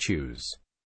Choose.